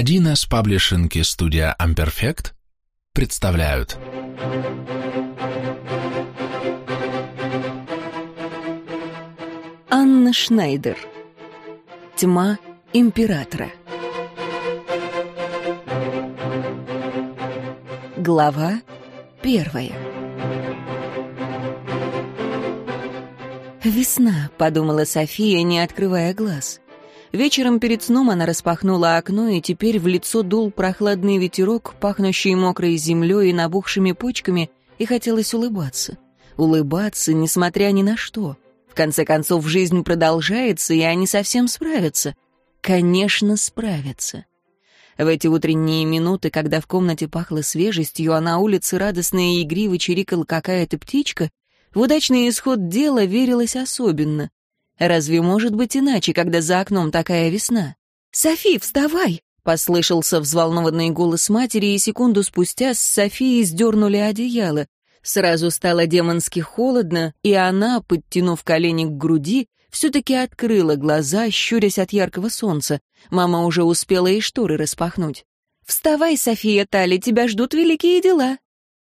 1С паблишинг и студия Amperfect представляют. Анна Шнайдер. Тьма императора. Глава первая. «Весна», — подумала София, не открывая глаз. Вечером перед сном она распахнула окно, и теперь в лицо дул прохладный ветерок, пахнущий мокрой землей и набухшими почками, и хотелось улыбаться. Улыбаться, несмотря ни на что. В конце концов, жизнь продолжается, и они совсем справятся. Конечно, справятся. В эти утренние минуты, когда в комнате пахло свежестью, а на улице радостно и игриво чирикала какая-то птичка, в удачный исход дела верилось особенно. Разве может быть иначе, когда за окном такая весна? «Софи, вставай!» — послышался взволнованный голос матери, и секунду спустя с Софией сдернули одеяло. Сразу стало демонски холодно, и она, подтянув колени к груди, все-таки открыла глаза, щурясь от яркого солнца. Мама уже успела и шторы распахнуть. «Вставай, София Тали, тебя ждут великие дела!»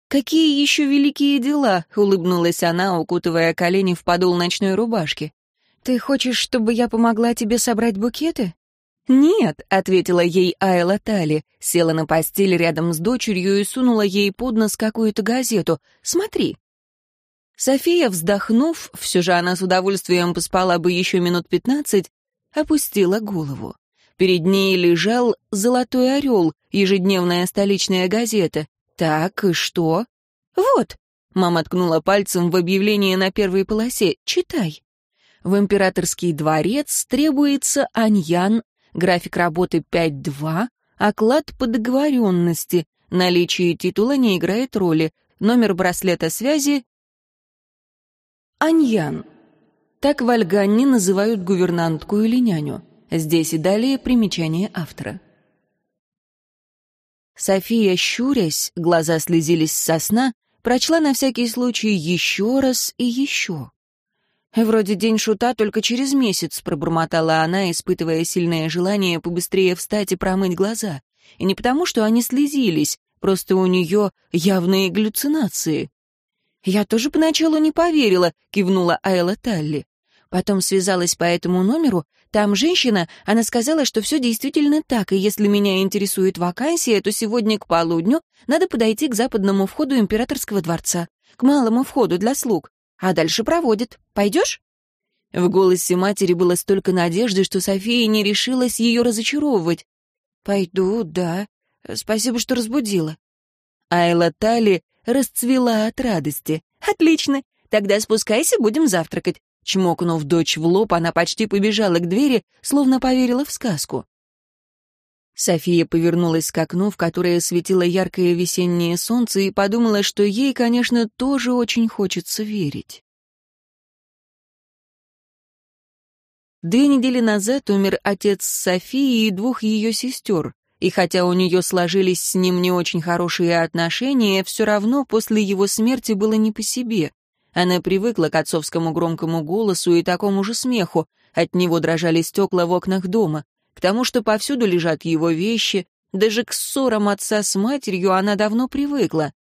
«Какие еще великие дела?» — улыбнулась она, укутывая колени в подол ночной рубашки. «Ты хочешь, чтобы я помогла тебе собрать букеты?» «Нет», — ответила ей Айла Тали, села на постель рядом с дочерью и сунула ей под нос какую-то газету. «Смотри». София, вздохнув, все же она с удовольствием поспала бы еще минут пятнадцать, опустила голову. Перед ней лежал «Золотой орел», ежедневная столичная газета. «Так, и что?» «Вот», — мама ткнула пальцем в объявление на первой полосе, «читай». В императорский дворец требуется аньян, график работы 5-2, оклад по договоренности, наличие титула не играет роли, номер браслета связи Аньян. Так в Альганне называют гувернантку или няню. Здесь и далее примечание автора. София, щурясь, глаза слезились со сна, прочла на всякий случай еще раз и еще. «Вроде день шута только через месяц», — пробормотала она, испытывая сильное желание побыстрее встать и промыть глаза. И не потому, что они слезились, просто у нее явные галлюцинации. «Я тоже поначалу не поверила», — кивнула Айла Талли. Потом связалась по этому номеру. Там женщина, она сказала, что все действительно так, и если меня интересует вакансия, то сегодня к полудню надо подойти к западному входу императорского дворца, к малому входу для слуг, а дальше проводит. Пойдешь?» В голосе матери было столько надежды, что София не решилась ее разочаровывать. «Пойду, да. Спасибо, что разбудила». Айла Тали расцвела от радости. «Отлично. Тогда спускайся, будем завтракать. Чмокнув дочь в лоб, она почти побежала к двери, словно поверила в сказку. София повернулась к окну, в которое светило яркое весеннее солнце, и подумала, что ей, конечно, тоже очень хочется верить. Две недели назад умер отец Софии и двух ее сестер, и хотя у нее сложились с ним не очень хорошие отношения, все равно после его смерти было не по себе. Она привыкла к отцовскому громкому голосу и такому же смеху. От него дрожали стекла в окнах дома. К тому, что повсюду лежат его вещи. Даже к ссорам отца с матерью она давно привыкла.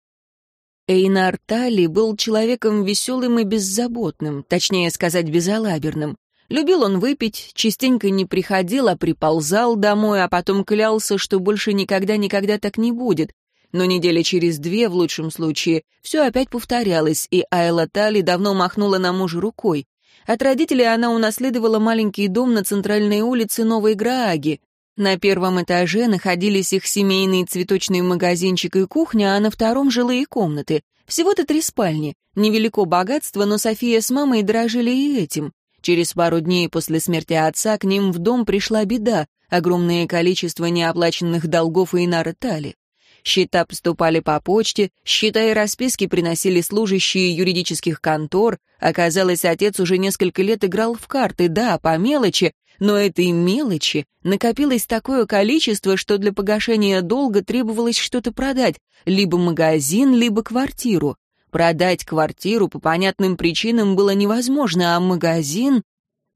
Эйнар Тали был человеком веселым и беззаботным, точнее сказать, безалаберным. Любил он выпить, частенько не приходил, а приползал домой, а потом клялся, что больше никогда-никогда так не будет, но недели через две, в лучшем случае, все опять повторялось, и Айла Тали давно махнула на мужа рукой. От родителей она унаследовала маленький дом на центральной улице Новой Грааги. На первом этаже находились их семейный цветочный магазинчик и кухня, а на втором — жилые комнаты. Всего-то три спальни. Невелико богатство, но София с мамой дорожили и этим. Через пару дней после смерти отца к ним в дом пришла беда — огромное количество неоплаченных долгов и Тали. Счета поступали по почте, счета и расписки приносили служащие юридических контор. Оказалось, отец уже несколько лет играл в карты, да, по мелочи, но этой мелочи накопилось такое количество, что для погашения долга требовалось что-то продать, либо магазин, либо квартиру. Продать квартиру по понятным причинам было невозможно, а магазин...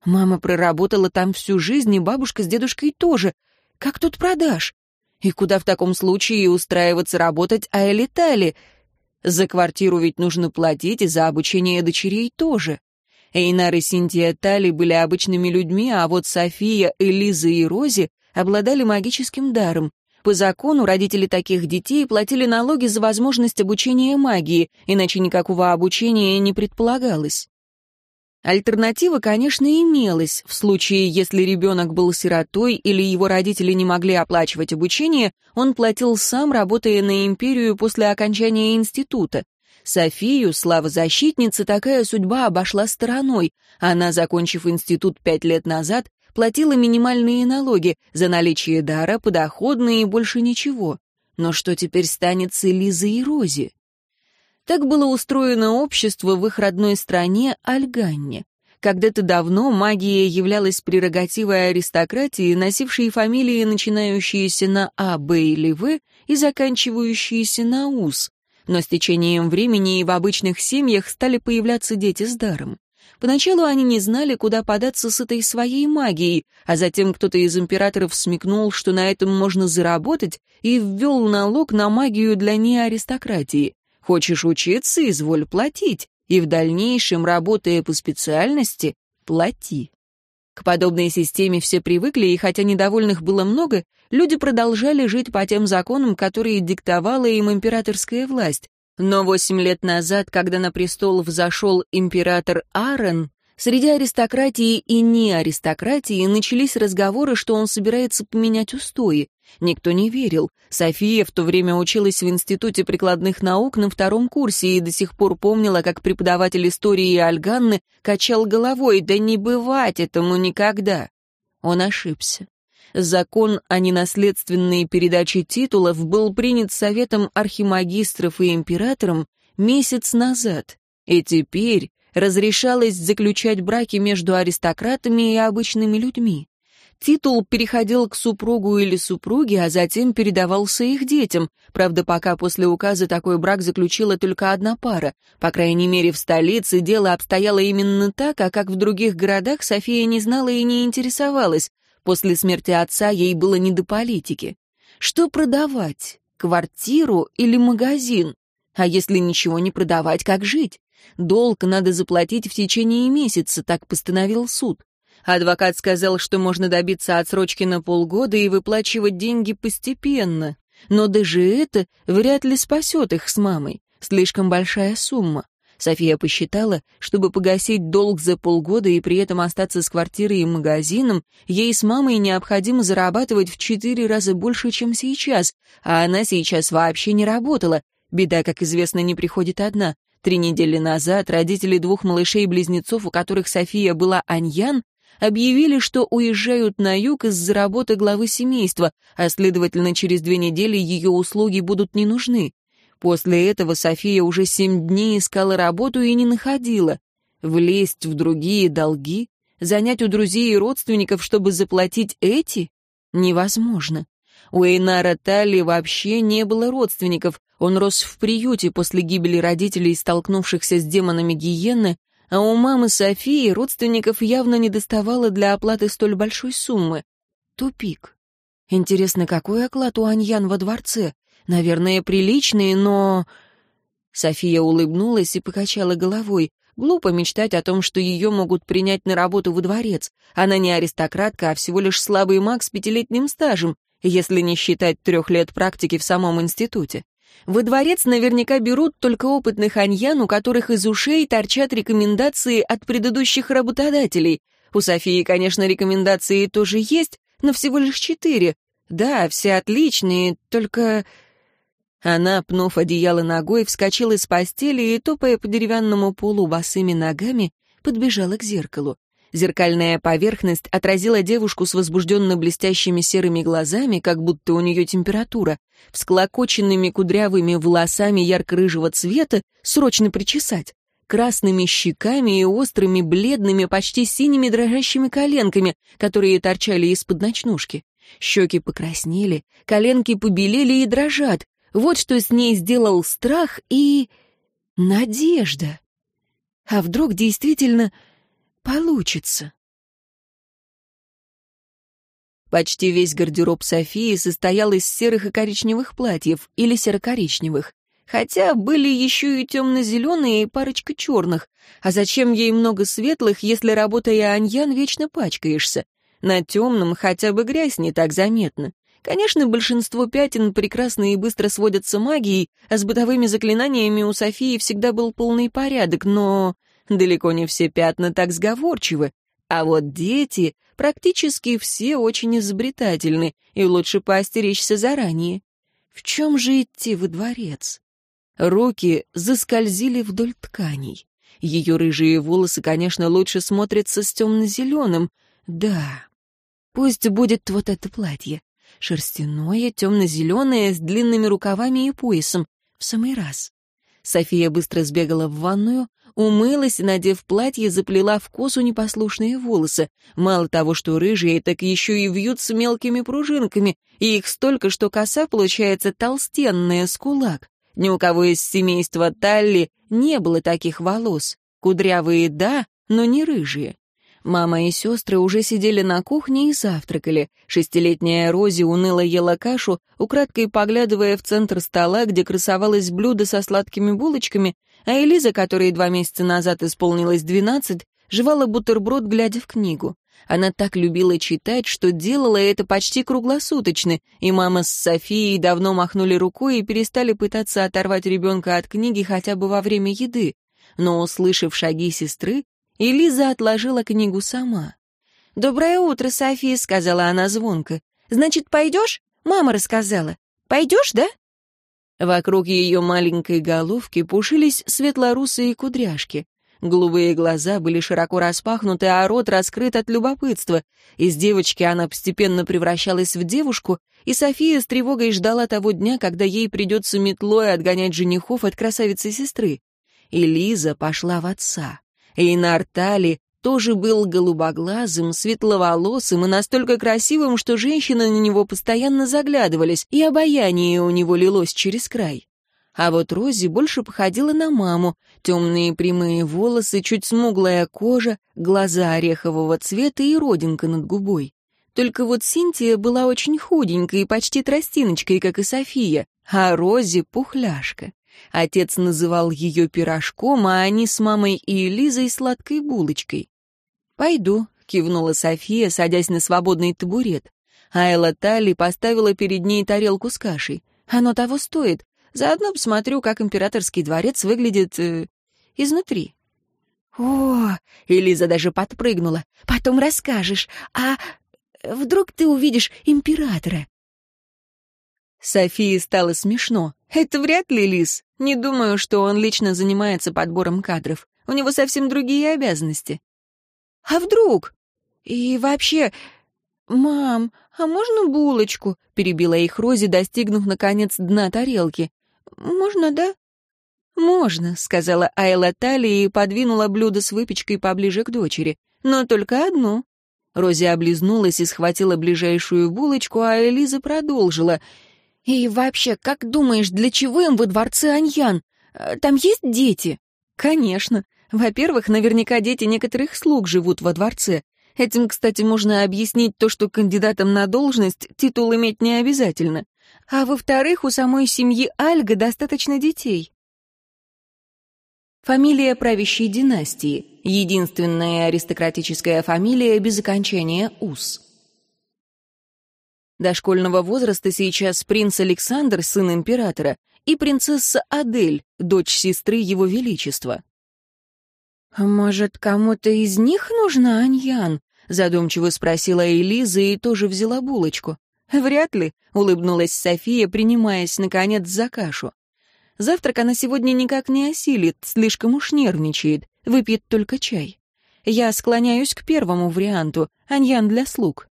Мама проработала там всю жизнь, и бабушка с дедушкой тоже. Как тут продашь? И куда в таком случае устраиваться работать Аэлитали? За квартиру ведь нужно платить, и за обучение дочерей тоже. Эйнар и Синтия Тали были обычными людьми, а вот София, Элиза и Рози обладали магическим даром. По закону родители таких детей платили налоги за возможность обучения магии, иначе никакого обучения не предполагалось. Альтернатива, конечно, имелась. В случае, если ребенок был сиротой или его родители не могли оплачивать обучение, он платил сам, работая на империю после окончания института. Софию, слава защитницы, такая судьба обошла стороной. Она, закончив институт пять лет назад, платила минимальные налоги за наличие дара, подоходные и больше ничего. Но что теперь станет с Элизой и Рози? Так было устроено общество в их родной стране Альганне. Когда-то давно магия являлась прерогативой аристократии, носившей фамилии, начинающиеся на А, Б или В и заканчивающиеся на УС. Но с течением времени и в обычных семьях стали появляться дети с даром. Поначалу они не знали, куда податься с этой своей магией, а затем кто-то из императоров смекнул, что на этом можно заработать, и ввел налог на магию для неаристократии. Хочешь учиться, изволь платить, и в дальнейшем, работая по специальности, плати. К подобной системе все привыкли, и хотя недовольных было много, люди продолжали жить по тем законам, которые диктовала им императорская власть. Но восемь лет назад, когда на престол взошел император Аарон, Среди аристократии и не аристократии начались разговоры, что он собирается поменять устои. Никто не верил. София в то время училась в Институте прикладных наук на втором курсе и до сих пор помнила, как преподаватель истории Альганны качал головой «Да не бывать этому никогда!» Он ошибся. Закон о ненаследственной передаче титулов был принят Советом архимагистров и императором месяц назад. И теперь разрешалось заключать браки между аристократами и обычными людьми. Титул переходил к супругу или супруге, а затем передавался их детям. Правда, пока после указа такой брак заключила только одна пара. По крайней мере, в столице дело обстояло именно так, а как в других городах София не знала и не интересовалась. После смерти отца ей было не до политики. Что продавать? Квартиру или магазин? А если ничего не продавать, как жить? Долг надо заплатить в течение месяца, так постановил суд. Адвокат сказал, что можно добиться отсрочки на полгода и выплачивать деньги постепенно. Но даже это вряд ли спасет их с мамой. Слишком большая сумма. София посчитала, чтобы погасить долг за полгода и при этом остаться с квартирой и магазином, ей с мамой необходимо зарабатывать в четыре раза больше, чем сейчас, а она сейчас вообще не работала. Беда, как известно, не приходит одна. Три недели назад родители двух малышей-близнецов, у которых София была Аньян, объявили, что уезжают на юг из-за работы главы семейства, а, следовательно, через две недели ее услуги будут не нужны. После этого София уже семь дней искала работу и не находила. Влезть в другие долги, занять у друзей и родственников, чтобы заплатить эти, невозможно. У Эйнара Талли вообще не было родственников, он рос в приюте после гибели родителей, столкнувшихся с демонами гиены, а у мамы Софии родственников явно не доставало для оплаты столь большой суммы. Тупик. Интересно, какой оклад у Аньян во дворце? Наверное, приличный, но... София улыбнулась и покачала головой. Глупо мечтать о том, что ее могут принять на работу во дворец. Она не аристократка, а всего лишь слабый маг с пятилетним стажем, если не считать трех лет практики в самом институте. Во дворец наверняка берут только опытных аньян, у которых из ушей торчат рекомендации от предыдущих работодателей. У Софии, конечно, рекомендации тоже есть, но всего лишь четыре. Да, все отличные, только... Она, пнув одеяло ногой, вскочила с постели и, топая по деревянному полу босыми ногами, подбежала к зеркалу. Зеркальная поверхность отразила девушку с возбужденно блестящими серыми глазами, как будто у нее температура, всклокоченными кудрявыми волосами ярко-рыжего цвета, срочно причесать, красными щеками и острыми, бледными, почти синими дрожащими коленками, которые торчали из-под ночнушки. Щеки покраснели, коленки побелели и дрожат. Вот что с ней сделал страх и... надежда. А вдруг действительно Получится. Почти весь гардероб Софии состоял из серых и коричневых платьев или серо-коричневых. Хотя были еще и темно-зеленые и парочка черных. А зачем ей много светлых, если, работая аньян, вечно пачкаешься? На темном хотя бы грязь не так заметна. Конечно, большинство пятен прекрасно и быстро сводятся магией, а с бытовыми заклинаниями у Софии всегда был полный порядок, но далеко не все пятна так сговорчивы. А вот дети практически все очень изобретательны, и лучше поостеречься заранее. В чем же идти во дворец? Руки заскользили вдоль тканей. Ее рыжие волосы, конечно, лучше смотрятся с темно-зеленым. Да, пусть будет вот это платье. Шерстяное, темно-зеленое, с длинными рукавами и поясом. В самый раз. София быстро сбегала в ванную, умылась надев платье, заплела в косу непослушные волосы. Мало того, что рыжие, так еще и вьются мелкими пружинками, и их столько, что коса получается толстенная, с кулак. Ни у кого из семейства Талли не было таких волос. Кудрявые — да, но не рыжие. Мама и сестры уже сидели на кухне и завтракали. Шестилетняя Рози уныло ела кашу, украдкой поглядывая в центр стола, где красовалось блюдо со сладкими булочками, а Элиза, которой два месяца назад исполнилось двенадцать, жевала бутерброд, глядя в книгу. Она так любила читать, что делала это почти круглосуточно, и мама с Софией давно махнули рукой и перестали пытаться оторвать ребенка от книги хотя бы во время еды. Но, услышав шаги сестры, и Лиза отложила книгу сама. «Доброе утро, София», — сказала она звонко. «Значит, пойдешь? Мама рассказала. Пойдешь, да?» Вокруг ее маленькой головки пушились светлорусые кудряшки. Голубые глаза были широко распахнуты, а рот раскрыт от любопытства. Из девочки она постепенно превращалась в девушку, и София с тревогой ждала того дня, когда ей придется метлой отгонять женихов от красавицы-сестры. И Лиза пошла в отца. Эйнар Тали тоже был голубоглазым, светловолосым и настолько красивым, что женщины на него постоянно заглядывались, и обаяние у него лилось через край. А вот Рози больше походила на маму. Темные прямые волосы, чуть смуглая кожа, глаза орехового цвета и родинка над губой. Только вот Синтия была очень худенькой и почти тростиночкой, как и София, а Рози — пухляшка. Отец называл ее пирожком, а они с мамой и Лизой сладкой булочкой. «Пойду», — кивнула София, садясь на свободный табурет. Айла Талли поставила перед ней тарелку с кашей. «Оно того стоит. Заодно посмотрю, как императорский дворец выглядит э, изнутри». «О!» — Элиза даже подпрыгнула. «Потом расскажешь. А вдруг ты увидишь императора?» Софии стало смешно. «Это вряд ли Лис. Не думаю, что он лично занимается подбором кадров. У него совсем другие обязанности». «А вдруг? И вообще...» «Мам, а можно булочку?» — перебила их Рози, достигнув, наконец, дна тарелки. «Можно, да?» «Можно», — сказала Айла Тали и подвинула блюдо с выпечкой поближе к дочери. «Но только одну». Рози облизнулась и схватила ближайшую булочку, а Элиза продолжила — «И вообще, как думаешь, для чего им во дворце Аньян? Э, там есть дети?» «Конечно. Во-первых, наверняка дети некоторых слуг живут во дворце. Этим, кстати, можно объяснить то, что кандидатам на должность титул иметь не обязательно. А во-вторых, у самой семьи Альга достаточно детей. Фамилия правящей династии. Единственная аристократическая фамилия без окончания «ус». До школьного возраста сейчас принц Александр, сын императора, и принцесса Адель, дочь сестры его величества. «А «Может, кому-то из них нужна Аньян?» — задумчиво спросила Элиза и тоже взяла булочку. «Вряд ли», — улыбнулась София, принимаясь, наконец, за кашу. «Завтрак она сегодня никак не осилит, слишком уж нервничает, выпьет только чай. Я склоняюсь к первому варианту, Аньян для слуг».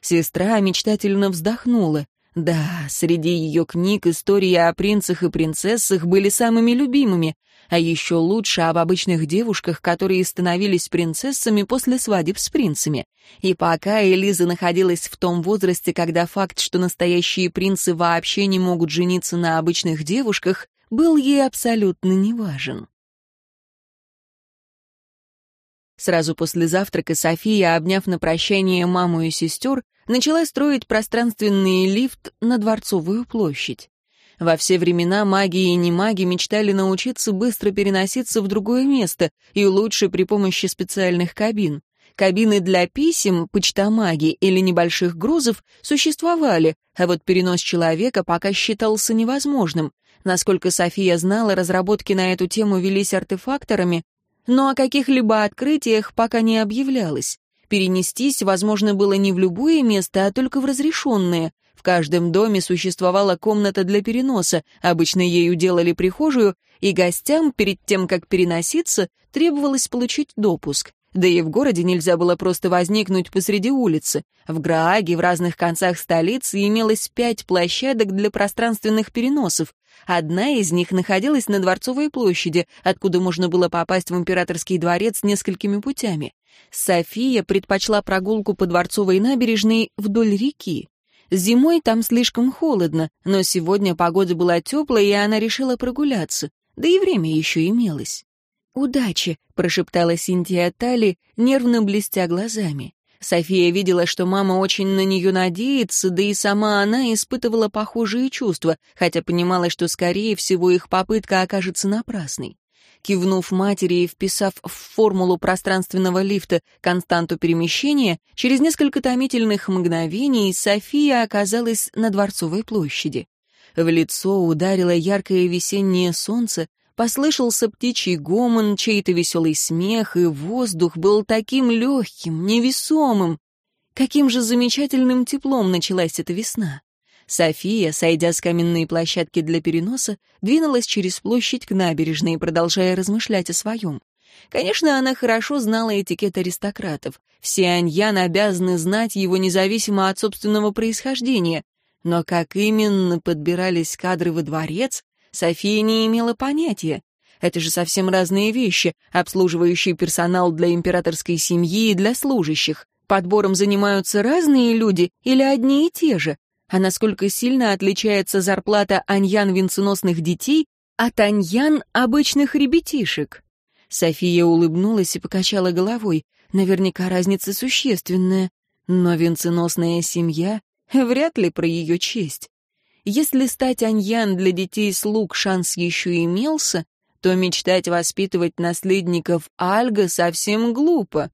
Сестра мечтательно вздохнула. Да, среди ее книг истории о принцах и принцессах были самыми любимыми, а еще лучше об обычных девушках, которые становились принцессами после свадеб с принцами. И пока Элиза находилась в том возрасте, когда факт, что настоящие принцы вообще не могут жениться на обычных девушках, был ей абсолютно неважен. Сразу после завтрака София, обняв на прощание маму и сестер, начала строить пространственный лифт на Дворцовую площадь. Во все времена маги и немаги мечтали научиться быстро переноситься в другое место и лучше при помощи специальных кабин. Кабины для писем, почтомаги или небольших грузов существовали, а вот перенос человека пока считался невозможным. Насколько София знала, разработки на эту тему велись артефакторами, но о каких-либо открытиях пока не объявлялось. Перенестись возможно было не в любое место, а только в разрешенное. В каждом доме существовала комната для переноса, обычно ею делали прихожую, и гостям, перед тем, как переноситься, требовалось получить допуск. Да и в городе нельзя было просто возникнуть посреди улицы. В Грааге в разных концах столицы имелось пять площадок для пространственных переносов. Одна из них находилась на Дворцовой площади, откуда можно было попасть в императорский дворец несколькими путями. София предпочла прогулку по Дворцовой набережной вдоль реки. Зимой там слишком холодно, но сегодня погода была теплая, и она решила прогуляться. Да и время еще имелось. «Удачи!» — прошептала Синтия Тали, нервно блестя глазами. София видела, что мама очень на нее надеется, да и сама она испытывала похожие чувства, хотя понимала, что, скорее всего, их попытка окажется напрасной. Кивнув матери и вписав в формулу пространственного лифта константу перемещения, через несколько томительных мгновений София оказалась на Дворцовой площади. В лицо ударило яркое весеннее солнце, Послышался птичий гомон, чей-то веселый смех, и воздух был таким легким, невесомым. Каким же замечательным теплом началась эта весна. София, сойдя с каменной площадки для переноса, двинулась через площадь к набережной, продолжая размышлять о своем. Конечно, она хорошо знала этикет аристократов. Все аньян обязаны знать его независимо от собственного происхождения. Но как именно подбирались кадры во дворец, София не имела понятия. Это же совсем разные вещи, обслуживающий персонал для императорской семьи и для служащих. Подбором занимаются разные люди или одни и те же? А насколько сильно отличается зарплата аньян венценосных детей от аньян обычных ребятишек? София улыбнулась и покачала головой. Наверняка разница существенная. Но венценосная семья вряд ли про ее честь. Если стать аньян для детей-слуг шанс еще имелся, то мечтать воспитывать наследников Альга совсем глупо.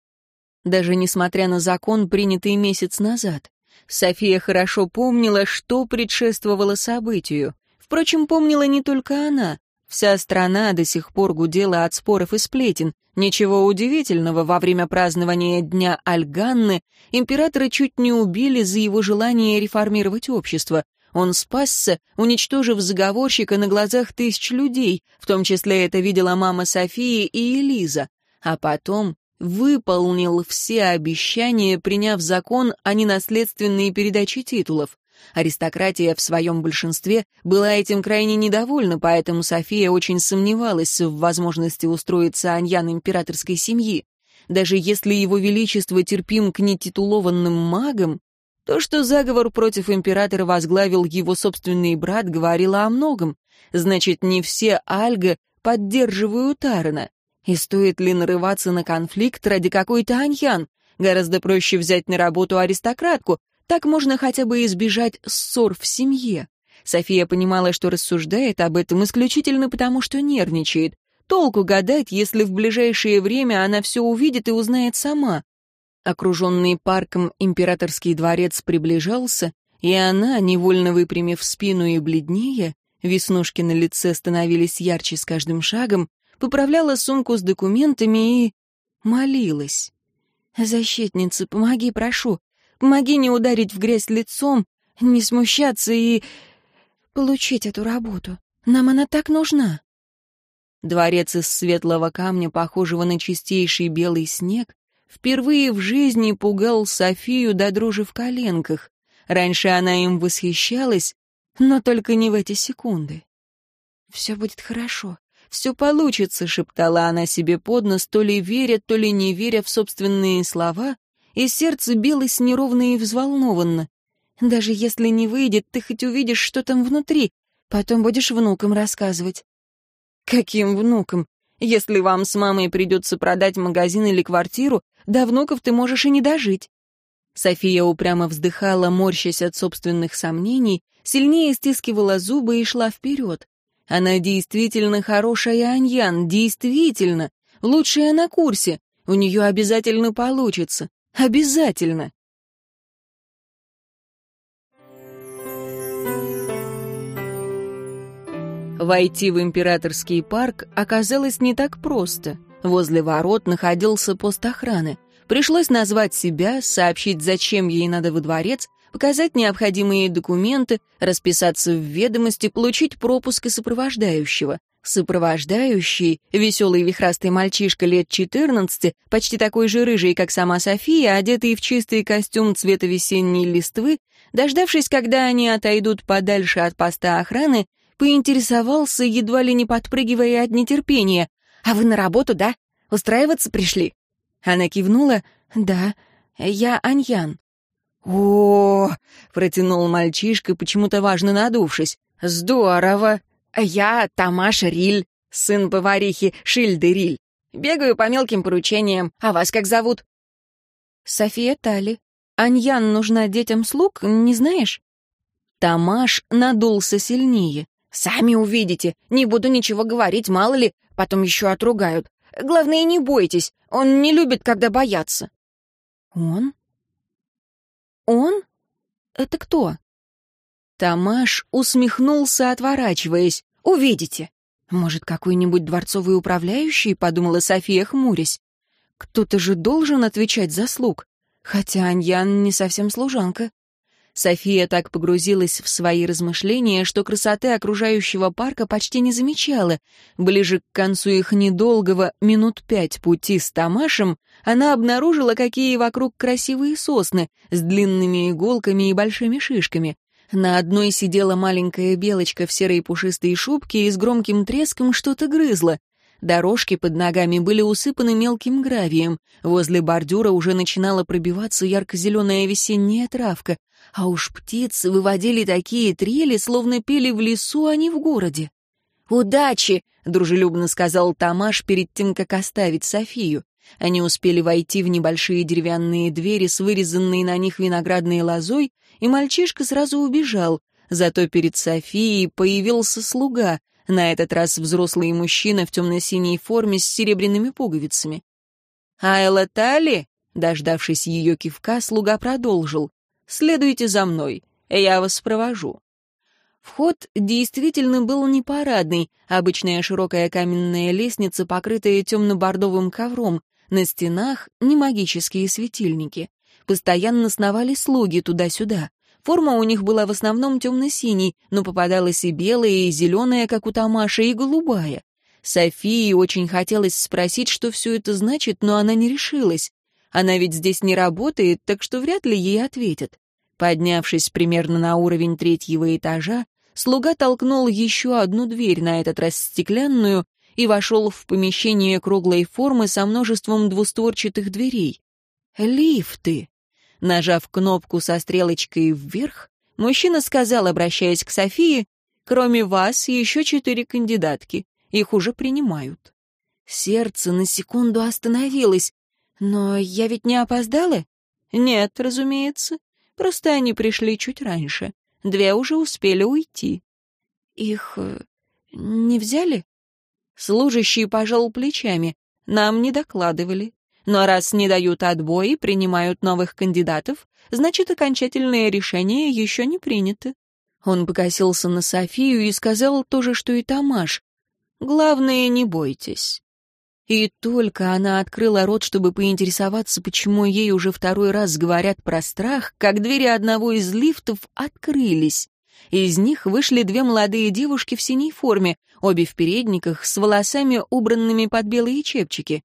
Даже несмотря на закон, принятый месяц назад. София хорошо помнила, что предшествовало событию. Впрочем, помнила не только она. Вся страна до сих пор гудела от споров и сплетен. Ничего удивительного, во время празднования Дня Альганны императора чуть не убили за его желание реформировать общество. Он спасся, уничтожив заговорщика на глазах тысяч людей, в том числе это видела мама Софии и Элиза, а потом выполнил все обещания, приняв закон о ненаследственной передаче титулов. Аристократия в своем большинстве была этим крайне недовольна, поэтому София очень сомневалась в возможности устроиться аньян императорской семьи. Даже если его величество терпим к нетитулованным магам, то, что заговор против императора возглавил его собственный брат, говорило о многом. Значит, не все Альга поддерживают Арена. И стоит ли нарываться на конфликт ради какой-то аньян? Гораздо проще взять на работу аристократку, так можно хотя бы избежать ссор в семье. София понимала, что рассуждает об этом исключительно потому, что нервничает. Толку гадать, если в ближайшее время она все увидит и узнает сама. Окруженный парком императорский дворец приближался, и она, невольно выпрямив спину и бледнее, веснушки на лице становились ярче с каждым шагом, поправляла сумку с документами и... молилась. «Защитница, помоги, прошу. Помоги не ударить в грязь лицом, не смущаться и... получить эту работу. Нам она так нужна». Дворец из светлого камня, похожего на чистейший белый снег, впервые в жизни пугал Софию до дрожи в коленках. Раньше она им восхищалась, но только не в эти секунды. «Все будет хорошо, все получится», — шептала она себе под нос, то ли веря, то ли не веря в собственные слова, и сердце билось неровно и взволнованно. «Даже если не выйдет, ты хоть увидишь, что там внутри, потом будешь внукам рассказывать». «Каким внукам? Если вам с мамой придется продать магазин или квартиру, до внуков ты можешь и не дожить. София упрямо вздыхала, морщась от собственных сомнений, сильнее стискивала зубы и шла вперед. Она действительно хорошая Аньян, действительно. Лучшая на курсе. У нее обязательно получится. Обязательно. Войти в императорский парк оказалось не так просто. Возле ворот находился пост охраны. Пришлось назвать себя, сообщить, зачем ей надо во дворец, показать необходимые документы, расписаться в ведомости, получить пропуск и сопровождающего. Сопровождающий, веселый вихрастый мальчишка лет 14, почти такой же рыжий, как сама София, одетый в чистый костюм цвета весенней листвы, дождавшись, когда они отойдут подальше от поста охраны, поинтересовался, едва ли не подпрыгивая от нетерпения. «А вы на работу, да? Устраиваться пришли?» Она кивнула. «Да, я Аньян». «О, протянул мальчишка, почему-то важно надувшись. «Здорово! Я Тамаш Риль, сын поварихи Шильды Риль. Бегаю по мелким поручениям. А вас как зовут?» «София Тали. Аньян нужна детям слуг, не знаешь?» Тамаш надулся сильнее. «Сами увидите. Не буду ничего говорить, мало ли, потом еще отругают. Главное, не бойтесь. Он не любит, когда боятся». «Он? Он? Это кто?» Тамаш усмехнулся, отворачиваясь. «Увидите». «Может, какой-нибудь дворцовый управляющий?» — подумала София, хмурясь. «Кто-то же должен отвечать за слуг. Хотя Аньян не совсем служанка. София так погрузилась в свои размышления, что красоты окружающего парка почти не замечала. Ближе к концу их недолгого, минут пять пути с Тамашем, она обнаружила, какие вокруг красивые сосны с длинными иголками и большими шишками. На одной сидела маленькая белочка в серой пушистой шубке и с громким треском что-то грызла. Дорожки под ногами были усыпаны мелким гравием. Возле бордюра уже начинала пробиваться ярко-зеленая весенняя травка. А уж птицы выводили такие трели, словно пели в лесу, а не в городе. «Удачи!» — дружелюбно сказал Тамаш перед тем, как оставить Софию. Они успели войти в небольшие деревянные двери с вырезанной на них виноградной лозой, и мальчишка сразу убежал. Зато перед Софией появился слуга, на этот раз взрослый мужчина в темно-синей форме с серебряными пуговицами. «Айла Тали?» Дождавшись ее кивка, слуга продолжил. Следуйте за мной, я вас провожу». Вход действительно был не парадный, обычная широкая каменная лестница, покрытая темно-бордовым ковром, на стенах не магические светильники. Постоянно сновали слуги туда-сюда. Форма у них была в основном темно-синей, но попадалась и белая, и зеленая, как у Тамаша, и голубая. Софии очень хотелось спросить, что все это значит, но она не решилась. Она ведь здесь не работает, так что вряд ли ей ответят. Поднявшись примерно на уровень третьего этажа, слуга толкнул еще одну дверь, на этот раз стеклянную, и вошел в помещение круглой формы со множеством двустворчатых дверей. Лифты. Нажав кнопку со стрелочкой вверх, мужчина сказал, обращаясь к Софии, «Кроме вас еще четыре кандидатки. Их уже принимают». Сердце на секунду остановилось. «Но я ведь не опоздала?» «Нет, разумеется. Просто они пришли чуть раньше. Две уже успели уйти. Их э, не взяли? Служащий пожал плечами. Нам не докладывали. Но раз не дают отбой и принимают новых кандидатов, значит, окончательное решение еще не принято. Он покосился на Софию и сказал то же, что и Тамаш. «Главное, не бойтесь. И только она открыла рот, чтобы поинтересоваться, почему ей уже второй раз говорят про страх, как двери одного из лифтов открылись. Из них вышли две молодые девушки в синей форме, обе в передниках, с волосами, убранными под белые чепчики.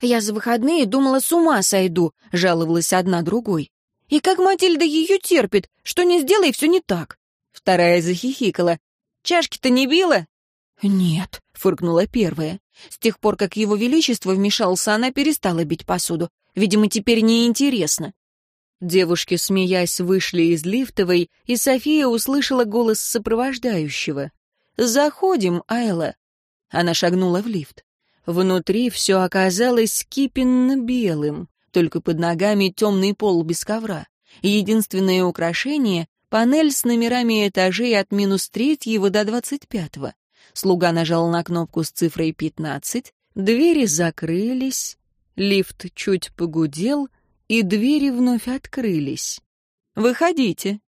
«Я за выходные думала, с ума сойду», — жаловалась одна другой. «И как Матильда ее терпит, что не сделай, все не так». Вторая захихикала. «Чашки-то не била?» «Нет», — фыркнула первая. С тех пор, как его величество вмешался, она перестала бить посуду. Видимо, теперь неинтересно. Девушки, смеясь, вышли из лифтовой, и София услышала голос сопровождающего. «Заходим, Айла». Она шагнула в лифт. Внутри все оказалось кипенно-белым. только под ногами темный пол без ковра. Единственное украшение — панель с номерами этажей от минус третьего до двадцать пятого. Слуга нажал на кнопку с цифрой пятнадцать, двери закрылись, лифт чуть погудел, и двери вновь открылись. «Выходите».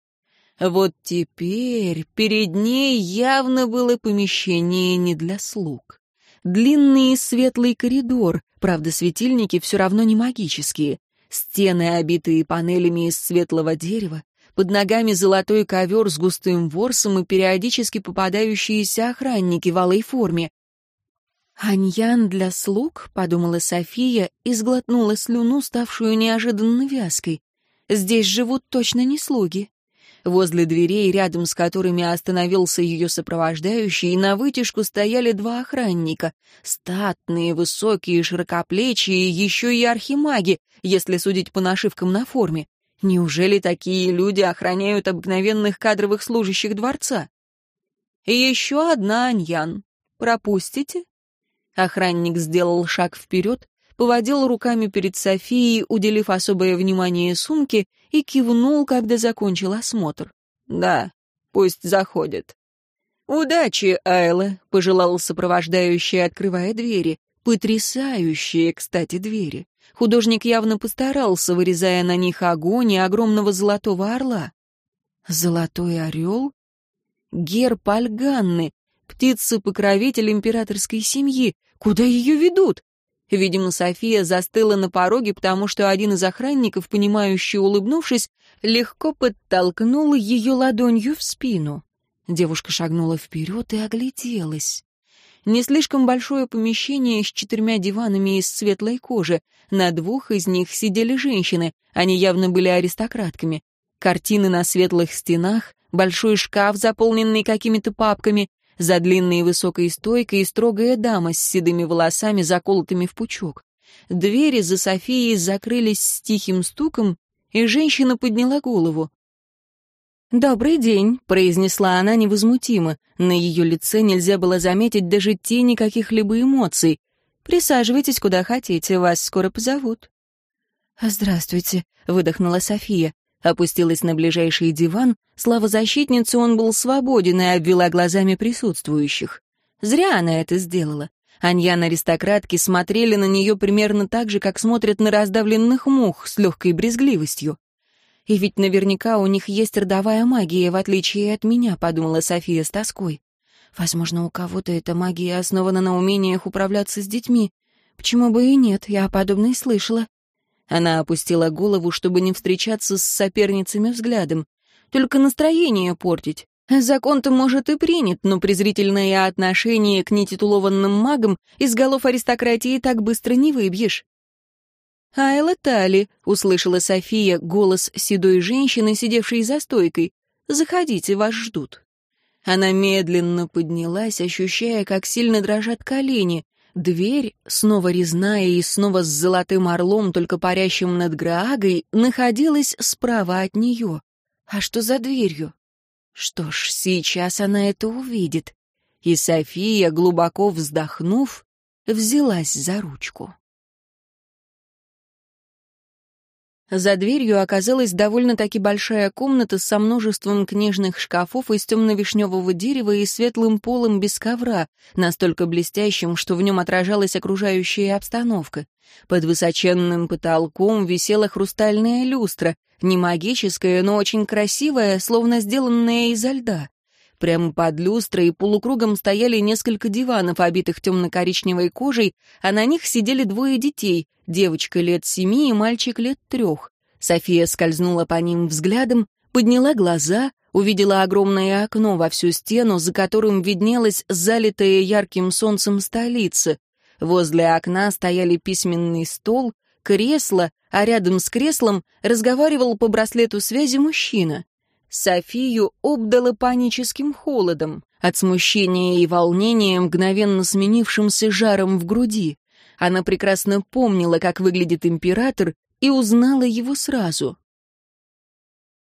Вот теперь перед ней явно было помещение не для слуг. Длинный и светлый коридор, правда, светильники все равно не магические. Стены, обитые панелями из светлого дерева, под ногами золотой ковер с густым ворсом и периодически попадающиеся охранники в алой форме. «Аньян для слуг», — подумала София и сглотнула слюну, ставшую неожиданно вязкой. «Здесь живут точно не слуги». Возле дверей, рядом с которыми остановился ее сопровождающий, на вытяжку стояли два охранника. Статные, высокие, широкоплечие, еще и архимаги, если судить по нашивкам на форме. Неужели такие люди охраняют обыкновенных кадровых служащих дворца? И еще одна Аньян. Пропустите? Охранник сделал шаг вперед, поводил руками перед Софией, уделив особое внимание сумке, и кивнул, когда закончил осмотр. «Да, пусть заходит». «Удачи, Айла», — пожелал сопровождающий, открывая двери. Потрясающие, кстати, двери. Художник явно постарался, вырезая на них огонь и огромного золотого орла. Золотой орел? Герб Альганны, птица-покровитель императорской семьи. Куда ее ведут? Видимо, София застыла на пороге, потому что один из охранников, понимающе улыбнувшись, легко подтолкнул ее ладонью в спину. Девушка шагнула вперед и огляделась. Не слишком большое помещение с четырьмя диванами из светлой кожи. На двух из них сидели женщины, они явно были аристократками. Картины на светлых стенах, большой шкаф, заполненный какими-то папками, за длинной высокой стойкой строгая дама с седыми волосами, заколотыми в пучок. Двери за Софией закрылись с тихим стуком, и женщина подняла голову. «Добрый день», — произнесла она невозмутимо. На ее лице нельзя было заметить даже тени каких-либо эмоций. «Присаживайтесь куда хотите, вас скоро позовут». «Здравствуйте», — выдохнула София опустилась на ближайший диван, слава защитницы, он был свободен и обвела глазами присутствующих. Зря она это сделала. Аньян-аристократки смотрели на нее примерно так же, как смотрят на раздавленных мух с легкой брезгливостью. «И ведь наверняка у них есть родовая магия, в отличие от меня», — подумала София с тоской. «Возможно, у кого-то эта магия основана на умениях управляться с детьми. Почему бы и нет, я о подобной слышала. Она опустила голову, чтобы не встречаться с соперницами взглядом. Только настроение портить. Закон-то, может, и принят, но презрительное отношение к нетитулованным магам из голов аристократии так быстро не выбьешь. «Айла Тали», — услышала София голос седой женщины, сидевшей за стойкой. «Заходите, вас ждут». Она медленно поднялась, ощущая, как сильно дрожат колени. Дверь, снова резная и снова с золотым орлом, только парящим над Граагой, находилась справа от нее. А что за дверью? Что ж, сейчас она это увидит. И София, глубоко вздохнув, взялась за ручку. За дверью оказалась довольно-таки большая комната со множеством книжных шкафов из темно-вишневого дерева и светлым полом без ковра, настолько блестящим, что в нем отражалась окружающая обстановка. Под высоченным потолком висела хрустальная люстра, не магическая, но очень красивая, словно сделанная изо льда. Прямо под люстрой полукругом стояли несколько диванов, обитых темно-коричневой кожей, а на них сидели двое детей, девочка лет семи и мальчик лет трех. София скользнула по ним взглядом, подняла глаза, увидела огромное окно во всю стену, за которым виднелась залитая ярким солнцем столица. Возле окна стояли письменный стол, кресло, а рядом с креслом разговаривал по браслету связи мужчина. Софию обдало паническим холодом, от смущения и волнения, мгновенно сменившимся жаром в груди. Она прекрасно помнила, как выглядит император, и узнала его сразу.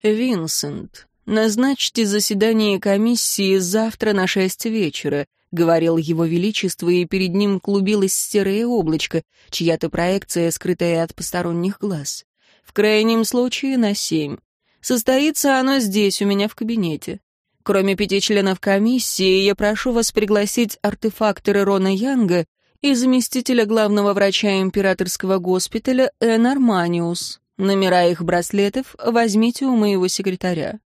«Винсент, назначьте заседание комиссии завтра на шесть вечера», — говорил его величество, и перед ним клубилось серое облачко, чья-то проекция, скрытая от посторонних глаз. «В крайнем случае на семь. Состоится оно здесь, у меня в кабинете. Кроме пяти членов комиссии, я прошу вас пригласить артефактора Рона Янга и заместителя главного врача императорского госпиталя Эн Арманиус. Номера их браслетов возьмите у моего секретаря».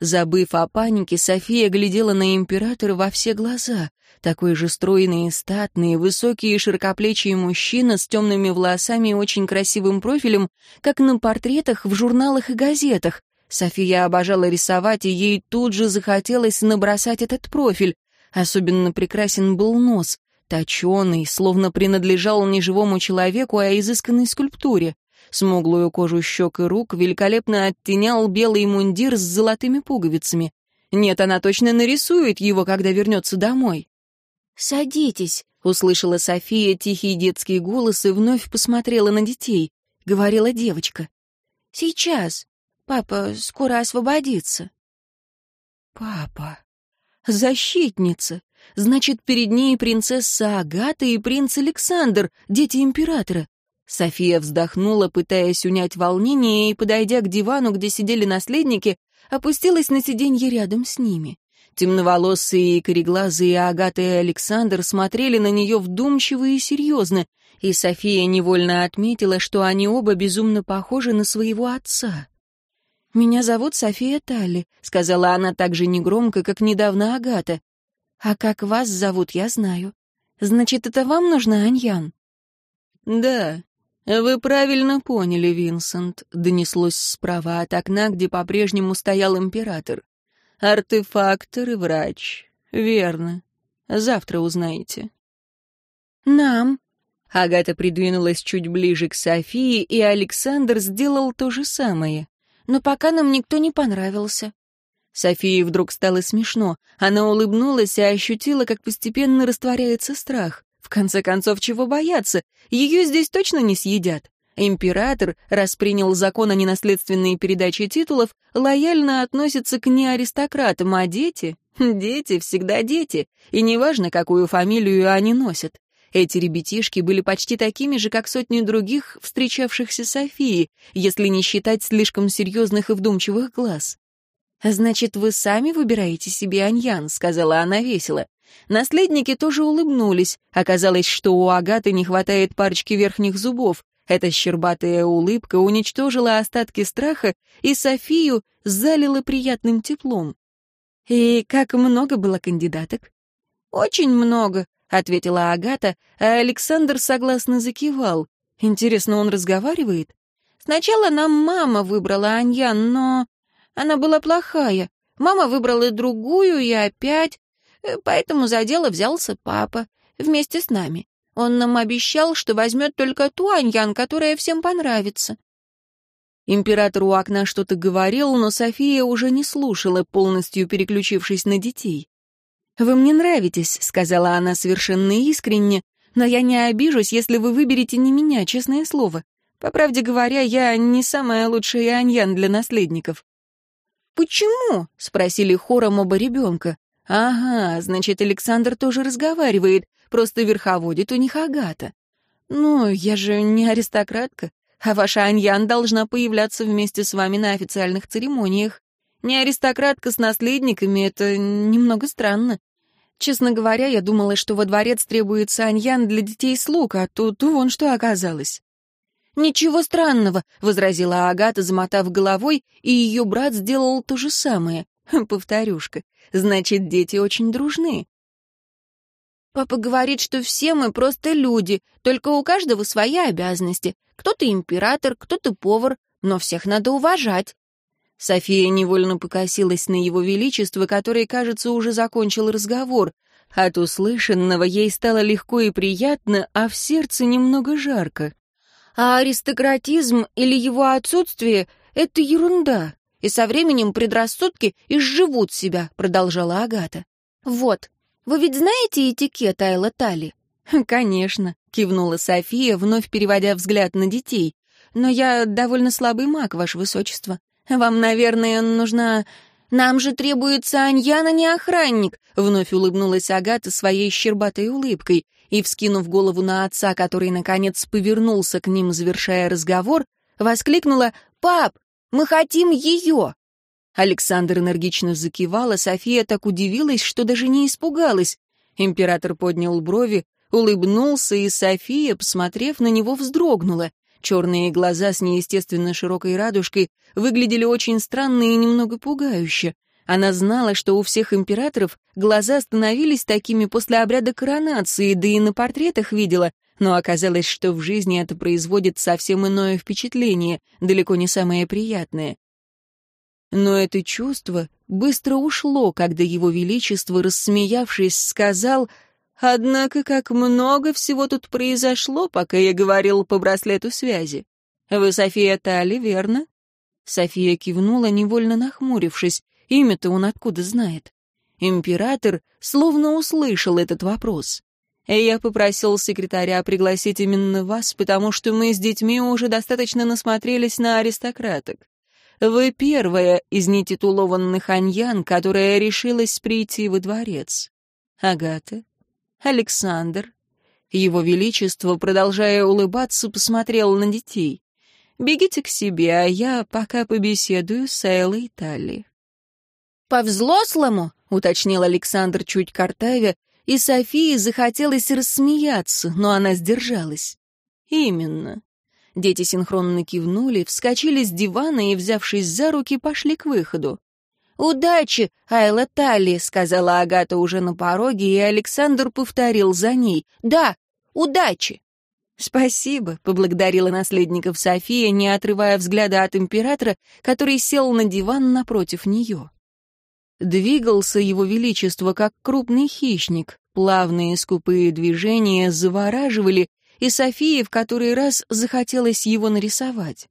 Забыв о панике, София глядела на императора во все глаза. Такой же стройный и статный, высокий и широкоплечий мужчина с темными волосами и очень красивым профилем, как на портретах в журналах и газетах. София обожала рисовать, и ей тут же захотелось набросать этот профиль. Особенно прекрасен был нос, точеный, словно принадлежал не живому человеку, а изысканной скульптуре. Смуглую кожу щек и рук великолепно оттенял белый мундир с золотыми пуговицами. Нет, она точно нарисует его, когда вернется домой. «Садитесь», — услышала София тихий детский голос и вновь посмотрела на детей. Говорила девочка. «Сейчас. Папа скоро освободится». «Папа. Защитница. Значит, перед ней принцесса Агата и принц Александр, дети императора. София вздохнула, пытаясь унять волнение, и, подойдя к дивану, где сидели наследники, опустилась на сиденье рядом с ними. Темноволосые и кореглазые Агата и Александр смотрели на нее вдумчиво и серьезно, и София невольно отметила, что они оба безумно похожи на своего отца. «Меня зовут София Талли», — сказала она так же негромко, как недавно Агата. «А как вас зовут, я знаю. Значит, это вам нужна Аньян?» «Да», «Вы правильно поняли, Винсент», — донеслось справа от окна, где по-прежнему стоял император. «Артефактор и врач. Верно. Завтра узнаете». «Нам». Агата придвинулась чуть ближе к Софии, и Александр сделал то же самое. «Но пока нам никто не понравился». Софии вдруг стало смешно. Она улыбнулась и ощутила, как постепенно растворяется страх. В конце концов, чего бояться? Ее здесь точно не съедят. Император распринял закон о ненаследственной передаче титулов, лояльно относится к неаристократам, а дети? Дети всегда дети, и неважно, какую фамилию они носят. Эти ребятишки были почти такими же, как сотни других, встречавшихся Софии, если не считать слишком серьезных и вдумчивых глаз. «Значит, вы сами выбираете себе Аньян», — сказала она весело. Наследники тоже улыбнулись. Оказалось, что у Агаты не хватает парочки верхних зубов. Эта щербатая улыбка уничтожила остатки страха, и Софию залила приятным теплом. «И как много было кандидаток?» «Очень много», — ответила Агата, а Александр согласно закивал. «Интересно, он разговаривает?» «Сначала нам мама выбрала Аньян, но она была плохая. Мама выбрала другую и опять. Э, поэтому за дело взялся папа, вместе с нами. Он нам обещал, что возьмет только ту Аньян, которая всем понравится. Император у окна что-то говорил, но София уже не слушала, полностью переключившись на детей. «Вы мне нравитесь», — сказала она совершенно искренне, «но я не обижусь, если вы выберете не меня, честное слово. По правде говоря, я не самая лучшая Аньян для наследников». «Почему?» — спросили хором оба ребенка. «Ага, значит, Александр тоже разговаривает, просто верховодит у них Агата. Ну, я же не аристократка, а ваша Аньян должна появляться вместе с вами на официальных церемониях. Не аристократка с наследниками — это немного странно. Честно говоря, я думала, что во дворец требуется Аньян для детей-слуг, а тут вон что оказалось». «Ничего странного», — возразила Агата, замотав головой, и ее брат сделал то же самое. Повторюшка. Значит, дети очень дружны. Папа говорит, что все мы просто люди, только у каждого свои обязанности. Кто-то император, кто-то повар, но всех надо уважать. София невольно покосилась на его величество, который, кажется, уже закончил разговор. От услышанного ей стало легко и приятно, а в сердце немного жарко. А аристократизм или его отсутствие — это ерунда и со временем предрассудки изживут себя», — продолжала Агата. «Вот, вы ведь знаете этикет Айла Тали?» «Конечно», — кивнула София, вновь переводя взгляд на детей. «Но я довольно слабый маг, ваше высочество. Вам, наверное, нужна Нам же требуется Аньяна, не охранник!» — вновь улыбнулась Агата своей щербатой улыбкой и, вскинув голову на отца, который, наконец, повернулся к ним, завершая разговор, воскликнула «Пап, мы хотим ее!» Александр энергично закивал, а София так удивилась, что даже не испугалась. Император поднял брови, улыбнулся, и София, посмотрев на него, вздрогнула. Черные глаза с неестественно широкой радужкой выглядели очень странно и немного пугающе. Она знала, что у всех императоров глаза становились такими после обряда коронации, да и на портретах видела, но оказалось, что в жизни это производит совсем иное впечатление, далеко не самое приятное. Но это чувство быстро ушло, когда его величество, рассмеявшись, сказал, «Однако как много всего тут произошло, пока я говорил по браслету связи. Вы София Тали, верно?» София кивнула, невольно нахмурившись. Имя-то он откуда знает? Император словно услышал этот вопрос. Я попросил секретаря пригласить именно вас, потому что мы с детьми уже достаточно насмотрелись на аристократок. Вы первая из нетитулованных аньян, которая решилась прийти во дворец. Агата, Александр. Его Величество, продолжая улыбаться, посмотрел на детей. «Бегите к себе, а я пока побеседую с Эллой Талли». «По-взрослому?» — уточнил Александр чуть картавя, и Софии захотелось рассмеяться, но она сдержалась. «Именно. Дети синхронно кивнули, вскочили с дивана и, взявшись за руки, пошли к выходу. «Удачи, Айла Талли», — сказала Агата уже на пороге, и Александр повторил за ней. «Да, удачи!» «Спасибо», — поблагодарила наследников София, не отрывая взгляда от императора, который сел на диван напротив нее. Двигался его величество, как крупный хищник. Плавные скупые движения завораживали, и Софии в который раз захотелось его нарисовать.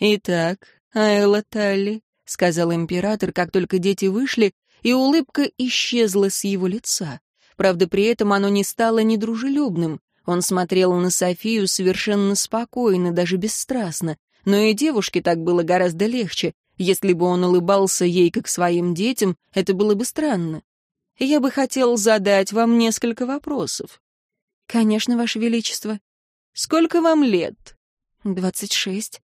«Итак, Айла Талли», — сказал император, как только дети вышли, и улыбка исчезла с его лица. Правда, при этом оно не стало недружелюбным. Он смотрел на Софию совершенно спокойно, даже бесстрастно. Но и девушке так было гораздо легче. Если бы он улыбался ей, как своим детям, это было бы странно. Я бы хотел задать вам несколько вопросов. «Конечно, Ваше Величество». «Сколько вам лет?» «Двадцать шесть».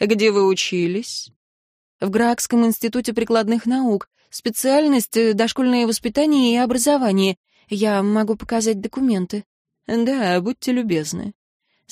«Где вы учились?» «В Граагском институте прикладных наук. Специальность — дошкольное воспитание и образование. Я могу показать документы». «Да, будьте любезны».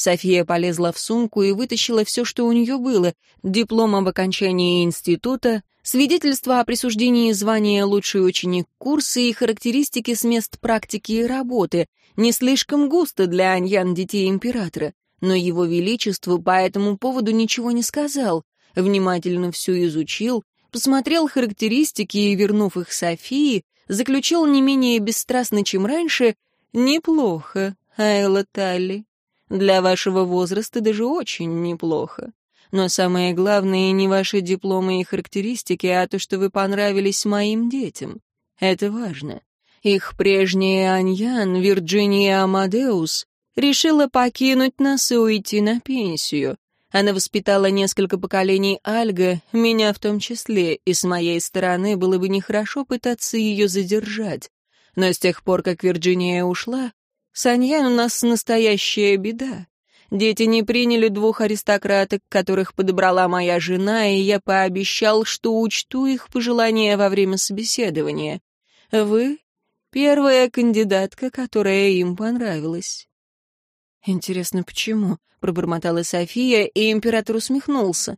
София полезла в сумку и вытащила все, что у нее было. Диплом об окончании института, свидетельство о присуждении звания «Лучший ученик курса» и характеристики с мест практики и работы. Не слишком густо для аньян детей императора, но его величество по этому поводу ничего не сказал. Внимательно все изучил, посмотрел характеристики и, вернув их Софии, заключил не менее бесстрастно, чем раньше, «Неплохо, Айла Талли. Для вашего возраста даже очень неплохо. Но самое главное не ваши дипломы и характеристики, а то, что вы понравились моим детям. Это важно. Их прежняя Аньян, Вирджиния Амадеус, решила покинуть нас и уйти на пенсию. Она воспитала несколько поколений Альга, меня в том числе, и с моей стороны было бы нехорошо пытаться ее задержать. Но с тех пор, как Вирджиния ушла, с Аньян у нас настоящая беда. Дети не приняли двух аристократок, которых подобрала моя жена, и я пообещал, что учту их пожелания во время собеседования. Вы Первая кандидатка, которая им понравилась. «Интересно, почему?» — пробормотала София, и император усмехнулся.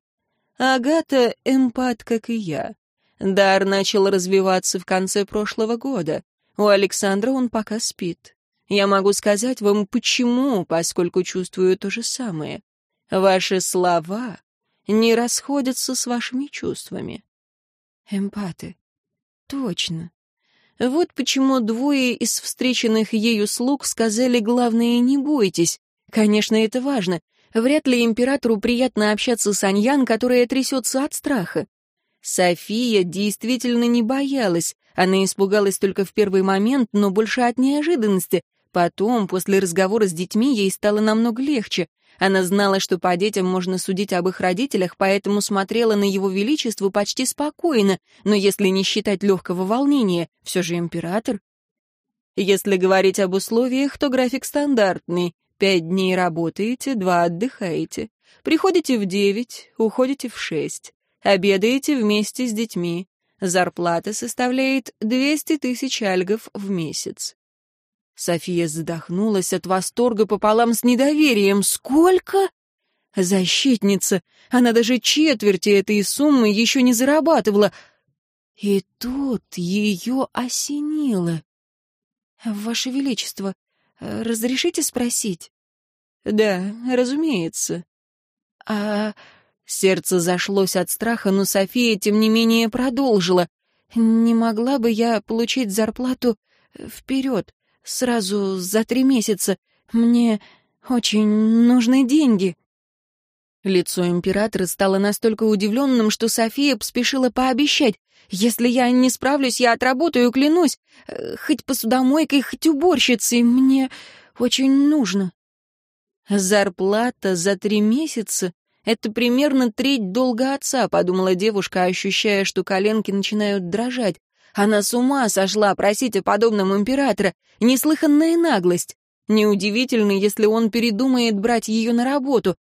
«Агата — эмпат, как и я. Дар начал развиваться в конце прошлого года. У Александра он пока спит. Я могу сказать вам, почему, поскольку чувствую то же самое. Ваши слова не расходятся с вашими чувствами». «Эмпаты. Точно. Вот почему двое из встреченных ею слуг сказали «главное, не бойтесь». Конечно, это важно. Вряд ли императору приятно общаться с Аньян, которая трясется от страха. София действительно не боялась. Она испугалась только в первый момент, но больше от неожиданности. Потом, после разговора с детьми, ей стало намного легче. Она знала, что по детям можно судить об их родителях, поэтому смотрела на его величество почти спокойно, но если не считать легкого волнения, все же император. Если говорить об условиях, то график стандартный. Пять дней работаете, два отдыхаете. Приходите в девять, уходите в шесть. Обедаете вместе с детьми. Зарплата составляет 200 тысяч альгов в месяц. София задохнулась от восторга пополам с недоверием. «Сколько?» «Защитница! Она даже четверти этой суммы еще не зарабатывала!» И тут ее осенило. «Ваше Величество, разрешите спросить?» «Да, разумеется». «А...» Сердце зашлось от страха, но София, тем не менее, продолжила. «Не могла бы я получить зарплату вперед? Сразу за три месяца. Мне очень нужны деньги». Лицо императора стало настолько удивленным, что София поспешила пообещать. «Если я не справлюсь, я отработаю, клянусь. Э, хоть посудомойкой, хоть уборщицей. Мне очень нужно». Зарплата за три месяца — это примерно треть долга отца, подумала девушка, ощущая, что коленки начинают дрожать. Она с ума сошла просить о подобном императора. Неслыханная наглость. Неудивительно, если он передумает брать ее на работу.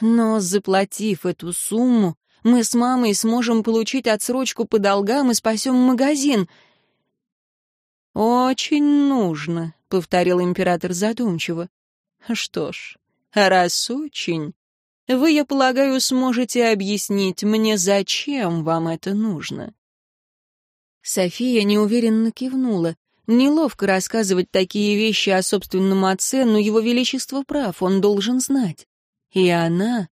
Но, заплатив эту сумму, мы с мамой сможем получить отсрочку по долгам и спасем магазин. «Очень нужно», — повторил император задумчиво. «Что ж, раз очень, вы, я полагаю, сможете объяснить мне, зачем вам это нужно». София неуверенно кивнула. Неловко рассказывать такие вещи о собственном отце, но его величество прав, он должен знать. И она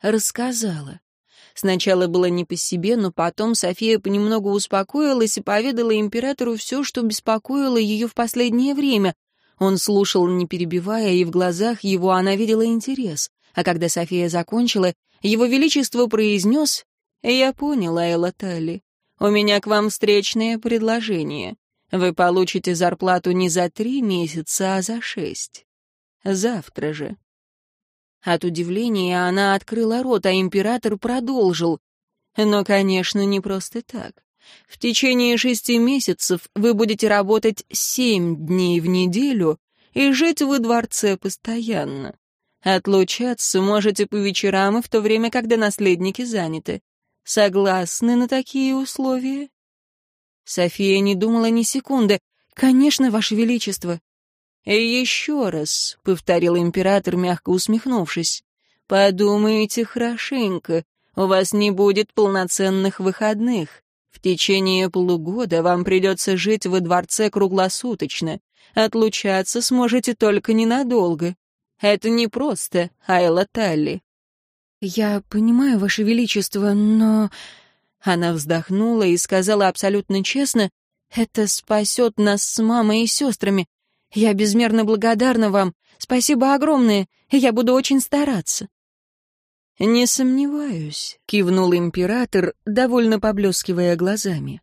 рассказала. Сначала было не по себе, но потом София понемногу успокоилась и поведала императору все, что беспокоило ее в последнее время. Он слушал, не перебивая, и в глазах его она видела интерес. А когда София закончила, его величество произнес «Я понял, Айла Талли. У меня к вам встречное предложение. Вы получите зарплату не за три месяца, а за шесть. Завтра же». От удивления она открыла рот, а император продолжил. «Но, конечно, не просто так. В течение шести месяцев вы будете работать семь дней в неделю и жить во дворце постоянно. Отлучаться можете по вечерам и в то время, когда наследники заняты. Согласны на такие условия?» София не думала ни секунды. «Конечно, Ваше Величество». «И еще раз», — повторил император, мягко усмехнувшись, — «подумайте хорошенько, у вас не будет полноценных выходных. В течение полугода вам придется жить во дворце круглосуточно. Отлучаться сможете только ненадолго. Это не просто, Айла Талли. «Я понимаю, Ваше Величество, но...» Она вздохнула и сказала абсолютно честно, «Это спасет нас с мамой и сестрами. Я безмерно благодарна вам. Спасибо огромное, я буду очень стараться». «Не сомневаюсь», — кивнул император, довольно поблескивая глазами.